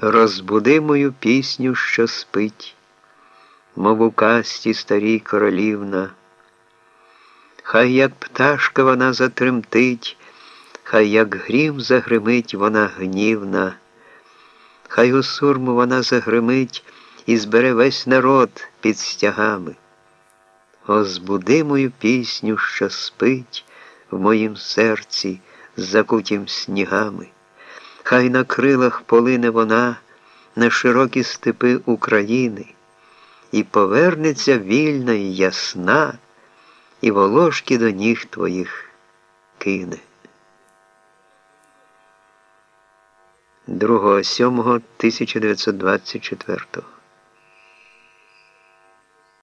Розбуди мою пісню, що спить, мов у касті старій королівна. Хай як пташка вона затремтить, хай як грім загримить вона гнівна, хай у сурму вона загримить і збере весь народ під стягами. О, збуди мою пісню, що спить в моїм серці, закутім снігами. Хай на крилах полине вона на широкі степи України, і повернеться вільна і ясна, і волошки до ніг твоїх кине. 2.7.1924